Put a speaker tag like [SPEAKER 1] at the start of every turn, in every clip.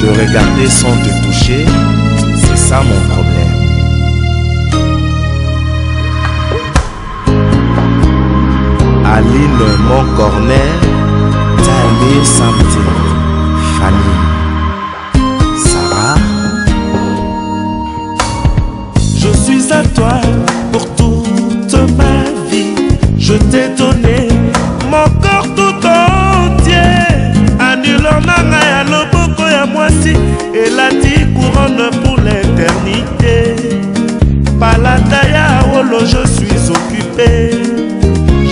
[SPEAKER 1] Te regarder sans te toucher, c'est ça mon problème. Aline Montcornet, tell me something, Fanny. Sarah,
[SPEAKER 2] je suis à toi pour toute ma vie. Je t'ai donné. Mwasi elati couronne pour l'éternité. Palata ya wolo, je suis occupé.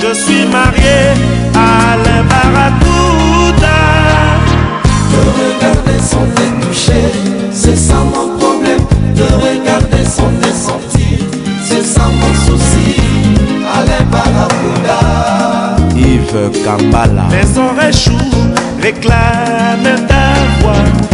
[SPEAKER 2] Je suis marié à l'Embaracuda.
[SPEAKER 3] De regarder sans te toucher, c'est ça mon problème. De regarder sans sentir, c'est ça mon souci. Alain Barracuda.
[SPEAKER 1] Yves Kambala.
[SPEAKER 2] Mes oreilles chou réclament ta voix.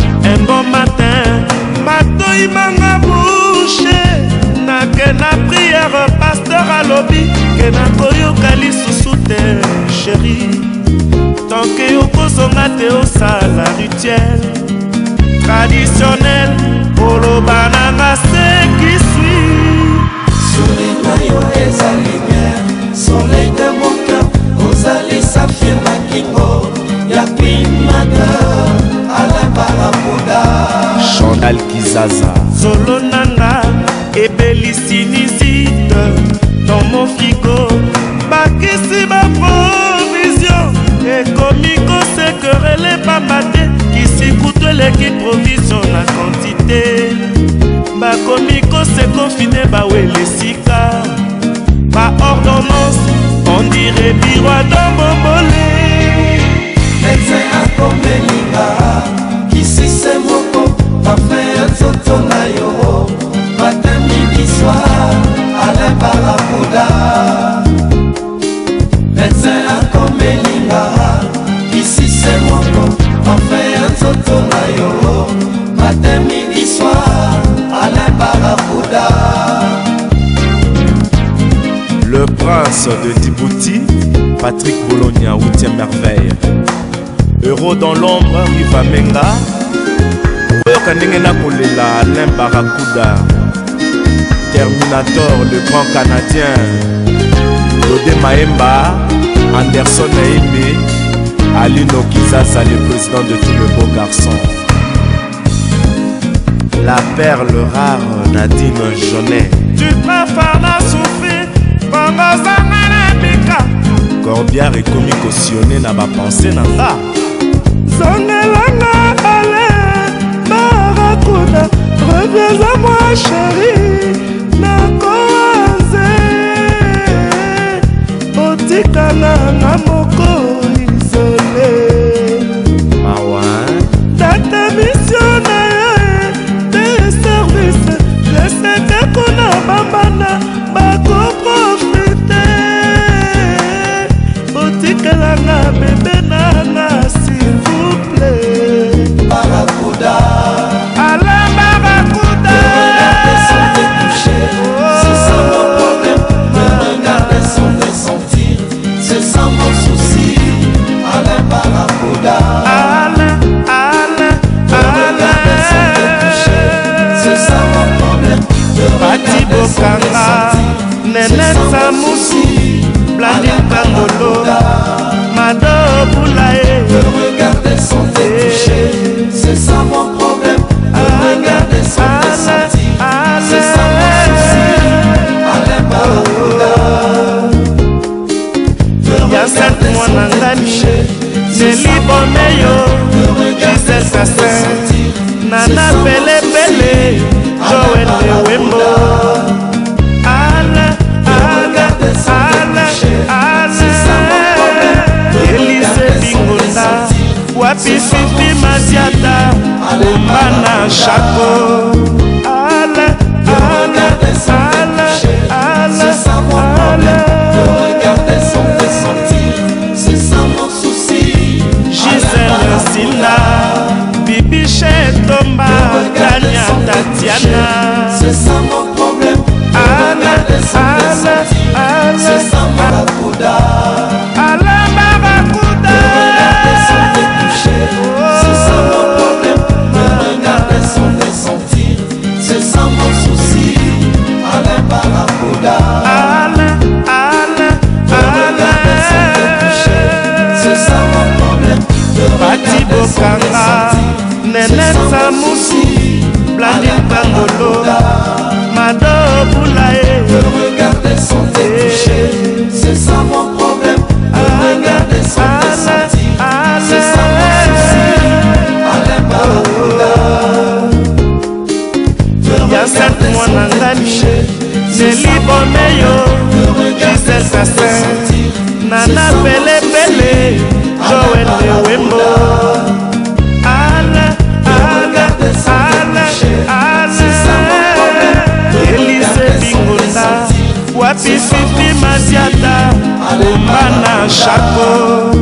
[SPEAKER 2] soki okosonga te osala rituel. Traditionnel koloba nanga
[SPEAKER 3] sekisi sulinga yo
[SPEAKER 2] ezali baleki provision na kantite bakomi kosekonfine bawela esika baordonnance ondire
[SPEAKER 1] biroado de Djibouti, Patrick Bologna, 8e merveille. Euro dans l'ombre, Riva Menga. alain barakuda. Terminator le grand canadien. Lode maemba anderson naimbe alino kizaza le président de tous les beaux garçons. La perle rare nadine jonet
[SPEAKER 2] tu préfères na souffrir bika
[SPEAKER 1] corbiar ekomi kosione na bapense na nga
[SPEAKER 2] zongelanga ale barakuda reviens à moi chéri nakoaze
[SPEAKER 3] die.
[SPEAKER 2] touché
[SPEAKER 3] Nelly Boneyo
[SPEAKER 2] Gisèle
[SPEAKER 3] Sassin.
[SPEAKER 2] Nana
[SPEAKER 3] Pelé.
[SPEAKER 2] Tatiana samusi blandine bangolo mado
[SPEAKER 3] toucher, c'est ça mon problème. Regarder son sentir, c'est ça mon souci. Alain c'est ça mon problème.
[SPEAKER 2] Nana pelepele joel lewembo ala kumana shako